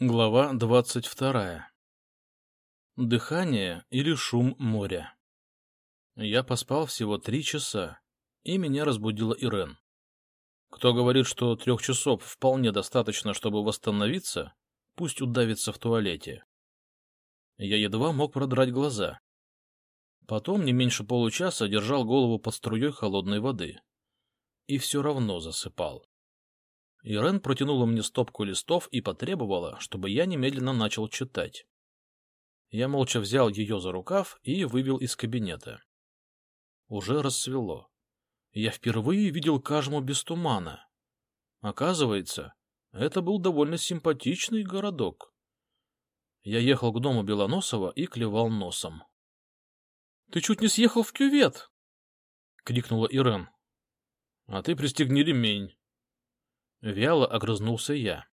Глава двадцать вторая. Дыхание или шум моря. Я поспал всего три часа, и меня разбудила Ирен. Кто говорит, что трех часов вполне достаточно, чтобы восстановиться, пусть удавится в туалете. Я едва мог продрать глаза. Потом не меньше получаса держал голову под струей холодной воды. И все равно засыпал. Ирен протянула мне стопку листов и потребовала, чтобы я немедленно начал читать. Я молча взял ее за рукав и вывел из кабинета. Уже рассвело. Я впервые видел Кажму без тумана. Оказывается, это был довольно симпатичный городок. Я ехал к дому Белоносова и клевал носом. — Ты чуть не съехал в кювет! — крикнула Ирен. — А ты пристегни ремень, Вяло огрызнулся я.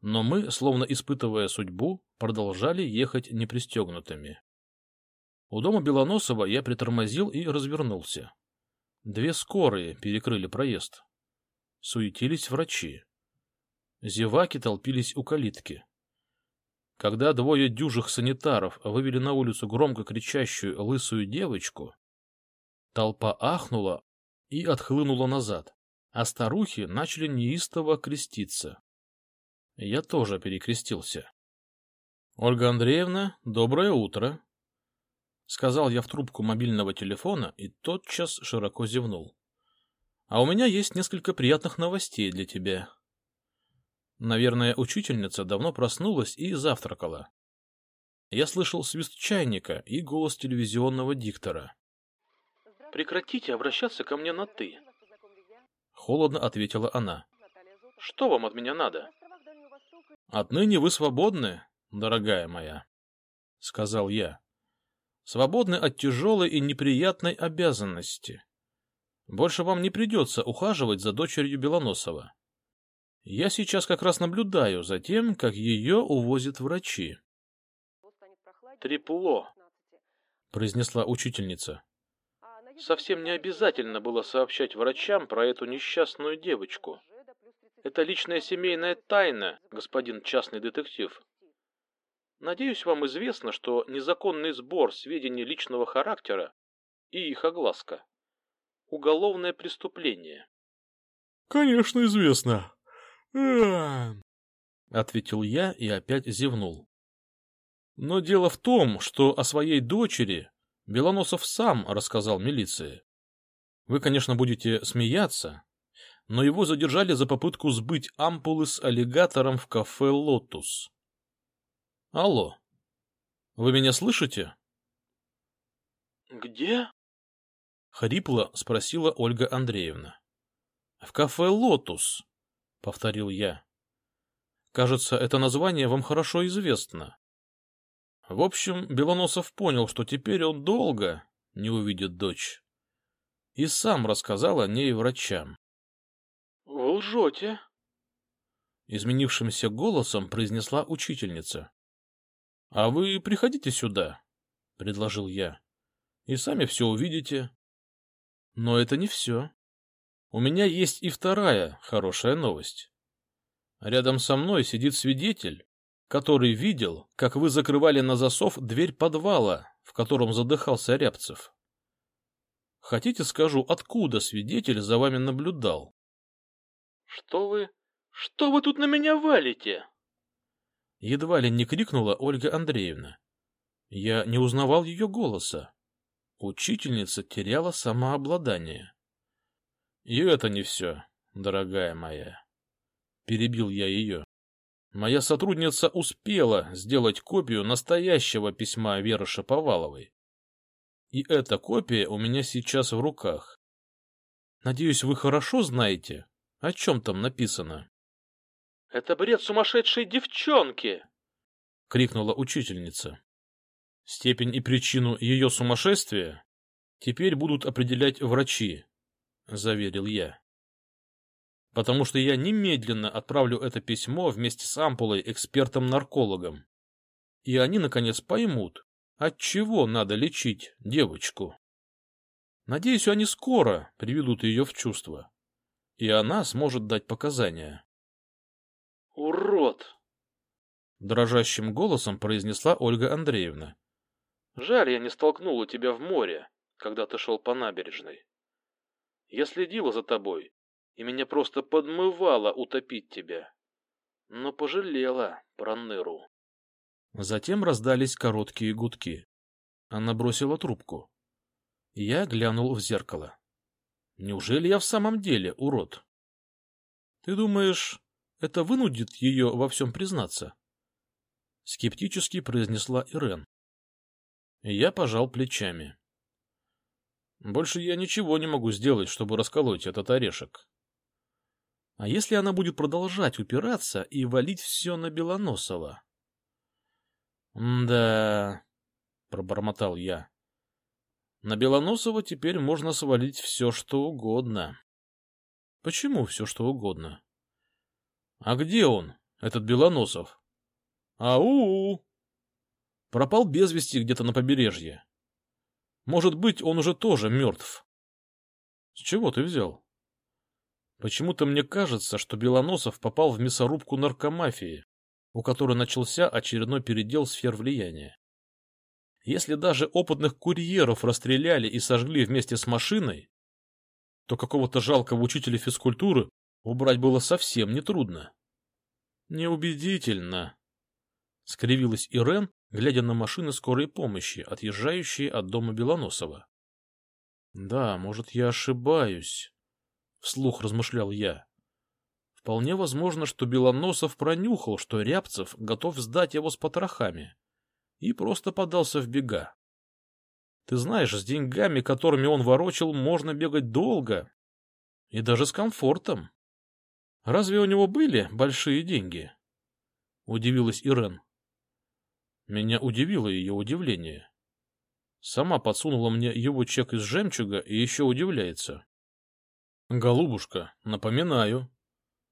Но мы, словно испытывая судьбу, продолжали ехать непристегнутыми. У дома Белоносова я притормозил и развернулся. Две скорые перекрыли проезд. Суетились врачи. Зеваки толпились у калитки. Когда двое дюжих санитаров вывели на улицу громко кричащую лысую девочку, толпа ахнула и отхлынула назад а старухи начали неистово креститься. Я тоже перекрестился. — Ольга Андреевна, доброе утро! — сказал я в трубку мобильного телефона и тотчас широко зевнул. — А у меня есть несколько приятных новостей для тебя. Наверное, учительница давно проснулась и завтракала. Я слышал свист чайника и голос телевизионного диктора. — Прекратите обращаться ко мне на «ты». Холодно ответила она. Что вам от меня надо? Отныне вы свободны, дорогая моя, сказал я. Свободны от тяжелой и неприятной обязанности. Больше вам не придется ухаживать за дочерью Белоносова. Я сейчас как раз наблюдаю за тем, как ее увозят врачи. Трепло, произнесла учительница. Совсем не обязательно было сообщать врачам про эту несчастную девочку. Это личная семейная тайна, господин частный детектив. Надеюсь, вам известно, что незаконный сбор сведений личного характера и их огласка – уголовное преступление. «Конечно известно. ответил я и опять зевнул. Но дело в том, что о своей дочери Белоносов сам рассказал милиции. Вы, конечно, будете смеяться, но его задержали за попытку сбыть ампулы с аллигатором в кафе «Лотус». Алло, вы меня слышите? Где? Хрипло спросила Ольга Андреевна. В кафе «Лотус», повторил я. Кажется, это название вам хорошо известно. В общем, Белоносов понял, что теперь он долго не увидит дочь. И сам рассказал о ней врачам. — Вы лжете? Изменившимся голосом произнесла учительница. — А вы приходите сюда, — предложил я, — и сами все увидите. Но это не все. У меня есть и вторая хорошая новость. Рядом со мной сидит свидетель, который видел, как вы закрывали на засов дверь подвала, в котором задыхался Рябцев. Хотите, скажу, откуда свидетель за вами наблюдал? — Что вы... что вы тут на меня валите? Едва ли не крикнула Ольга Андреевна. Я не узнавал ее голоса. Учительница теряла самообладание. — И это не все, дорогая моя. Перебил я ее. Моя сотрудница успела сделать копию настоящего письма Веры Шаповаловой. И эта копия у меня сейчас в руках. Надеюсь, вы хорошо знаете, о чем там написано. — Это бред сумасшедшей девчонки! — крикнула учительница. Степень и причину ее сумасшествия теперь будут определять врачи, — заверил я потому что я немедленно отправлю это письмо вместе с ампулой экспертам-наркологам. И они, наконец, поймут, от чего надо лечить девочку. Надеюсь, они скоро приведут ее в чувство, и она сможет дать показания. «Урод!» Дрожащим голосом произнесла Ольга Андреевна. Жаль, я не столкнула тебя в море, когда ты шел по набережной. Я следила за тобой, и меня просто подмывало утопить тебя. Но пожалела про ныру. Затем раздались короткие гудки. Она бросила трубку. Я глянул в зеркало. Неужели я в самом деле урод? Ты думаешь, это вынудит ее во всем признаться? Скептически произнесла Ирен. Я пожал плечами. Больше я ничего не могу сделать, чтобы расколоть этот орешек. А если она будет продолжать упираться и валить все на Белоносова? — Да, — пробормотал я. На Белоносова теперь можно свалить все, что угодно. — Почему все, что угодно? — А где он, этот Белоносов? — Ау! Пропал без вести где-то на побережье. Может быть, он уже тоже мертв. С чего ты взял? Почему-то мне кажется, что Белоносов попал в мясорубку наркомафии, у которой начался очередной передел сфер влияния. Если даже опытных курьеров расстреляли и сожгли вместе с машиной, то какого-то жалкого учителя физкультуры убрать было совсем нетрудно. Неубедительно, — скривилась Ирен, глядя на машины скорой помощи, отъезжающие от дома Белоносова. — Да, может, я ошибаюсь, — вслух размышлял я. Вполне возможно, что Белоносов пронюхал, что Рябцев готов сдать его с потрохами, и просто подался в бега. Ты знаешь, с деньгами, которыми он ворочил, можно бегать долго и даже с комфортом. Разве у него были большие деньги? Удивилась Ирен. Меня удивило ее удивление. Сама подсунула мне его чек из жемчуга и еще удивляется. Голубушка, напоминаю.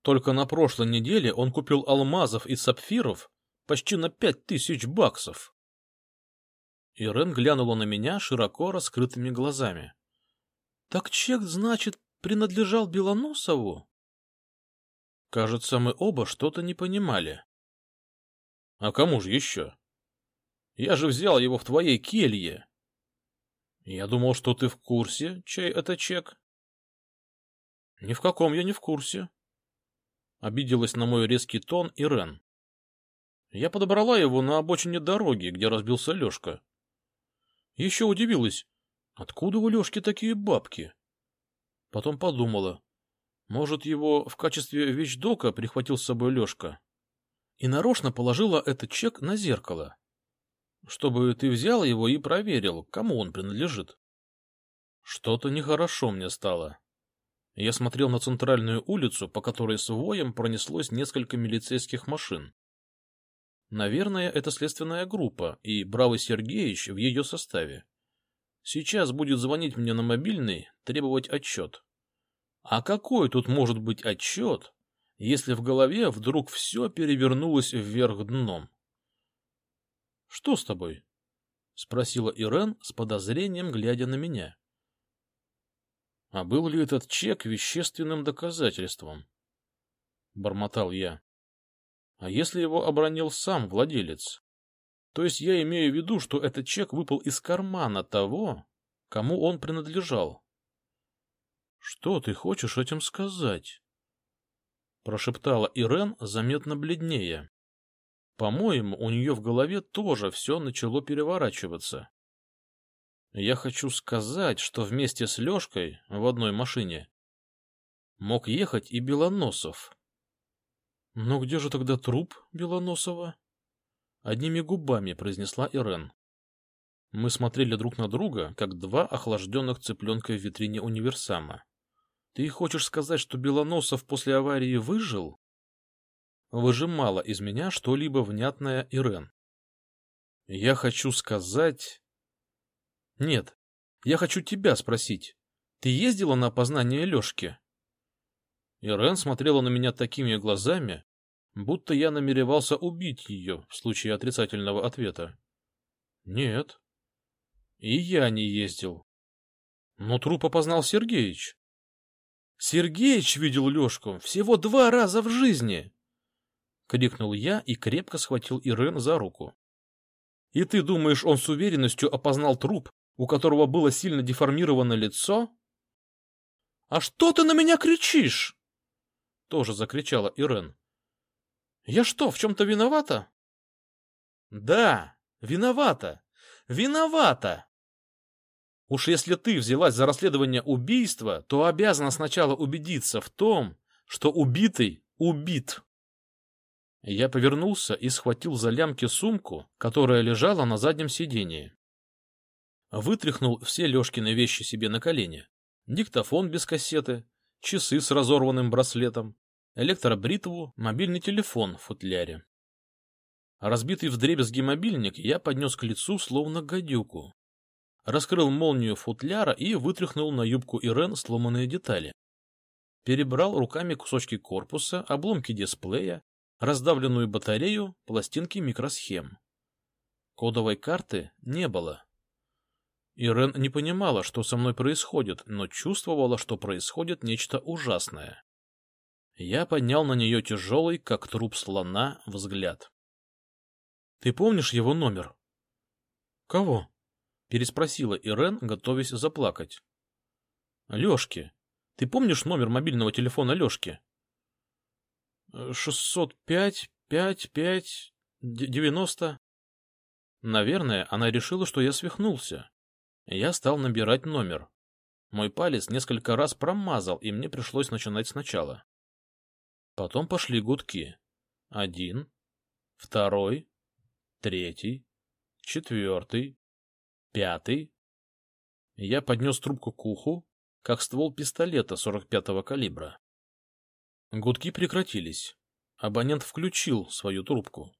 Только на прошлой неделе он купил алмазов и сапфиров почти на пять тысяч баксов. Ирен глянула на меня широко раскрытыми глазами. — Так чек, значит, принадлежал Белоносову? Кажется, мы оба что-то не понимали. — А кому же еще? Я же взял его в твоей келье. Я думал, что ты в курсе, чей это чек. Ни в каком я не в курсе. Обиделась на мой резкий тон Ирен. Я подобрала его на обочине дороги, где разбился Лешка. Еще удивилась, откуда у Лешки такие бабки? Потом подумала, может, его в качестве вещдока прихватил с собой Лешка. И нарочно положила этот чек на зеркало чтобы ты взял его и проверил, кому он принадлежит. Что-то нехорошо мне стало. Я смотрел на центральную улицу, по которой с воем пронеслось несколько милицейских машин. Наверное, это следственная группа, и Бравый Сергеевич в ее составе. Сейчас будет звонить мне на мобильный, требовать отчет. А какой тут может быть отчет, если в голове вдруг все перевернулось вверх дном? — Что с тобой? — спросила Ирен с подозрением, глядя на меня. — А был ли этот чек вещественным доказательством? — бормотал я. — А если его обронил сам владелец? То есть я имею в виду, что этот чек выпал из кармана того, кому он принадлежал. — Что ты хочешь этим сказать? — прошептала Ирен заметно бледнее. По-моему, у нее в голове тоже все начало переворачиваться. Я хочу сказать, что вместе с Лешкой в одной машине мог ехать и Белоносов. Но где же тогда труп Белоносова? Одними губами произнесла Ирен. Мы смотрели друг на друга, как два охлажденных цыпленка в витрине универсама. Ты хочешь сказать, что Белоносов после аварии выжил? выжимала из меня что-либо внятное Ирен. Я хочу сказать... Нет, я хочу тебя спросить. Ты ездила на опознание Лешки? Ирен смотрела на меня такими глазами, будто я намеревался убить ее в случае отрицательного ответа. Нет. И я не ездил. Но труп опознал Сергеич. Сергеич видел Лешку всего два раза в жизни. крикнул я и крепко схватил Ирен за руку. «И ты думаешь, он с уверенностью опознал труп, у которого было сильно деформировано лицо?» «А что ты на меня кричишь?» Тоже закричала Ирен. «Я что, в чем-то виновата?» «Да, виновата! Виновата!» Уж если ты взялась за расследование убийства, то обязана сначала убедиться в том, что убитый убит. Я повернулся и схватил за лямки сумку, которая лежала на заднем сидении. Вытряхнул все Лешкины вещи себе на колени. Диктофон без кассеты, часы с разорванным браслетом, электробритву, мобильный телефон в футляре. Разбитый вдребезги мобильник я поднес к лицу, словно гадюку. Раскрыл молнию футляра и вытряхнул на юбку Ирен сломанные детали. Перебрал руками кусочки корпуса, обломки дисплея, раздавленную батарею, пластинки микросхем. Кодовой карты не было. Ирен не понимала, что со мной происходит, но чувствовала, что происходит нечто ужасное. Я поднял на нее тяжелый, как труп слона, взгляд. — Ты помнишь его номер? — Кого? — переспросила Ирен, готовясь заплакать. — Лешки. Ты помнишь номер мобильного телефона Лешки? — Шестьсот пять, пять, пять, девяносто. Наверное, она решила, что я свихнулся. Я стал набирать номер. Мой палец несколько раз промазал, и мне пришлось начинать сначала. Потом пошли гудки. Один, второй, третий, четвертый, пятый. Я поднес трубку к уху, как ствол пистолета 45-го калибра. Гудки прекратились. Абонент включил свою трубку.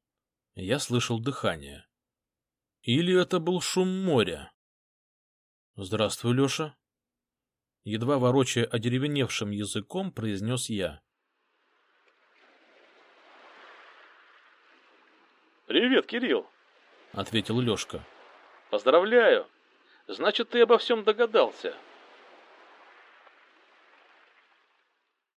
Я слышал дыхание. Или это был шум моря? Здравствуй, Леша. Едва ворочая одеревеневшим языком, произнес я. «Привет, Кирилл!» — ответил Лешка. «Поздравляю! Значит, ты обо всем догадался.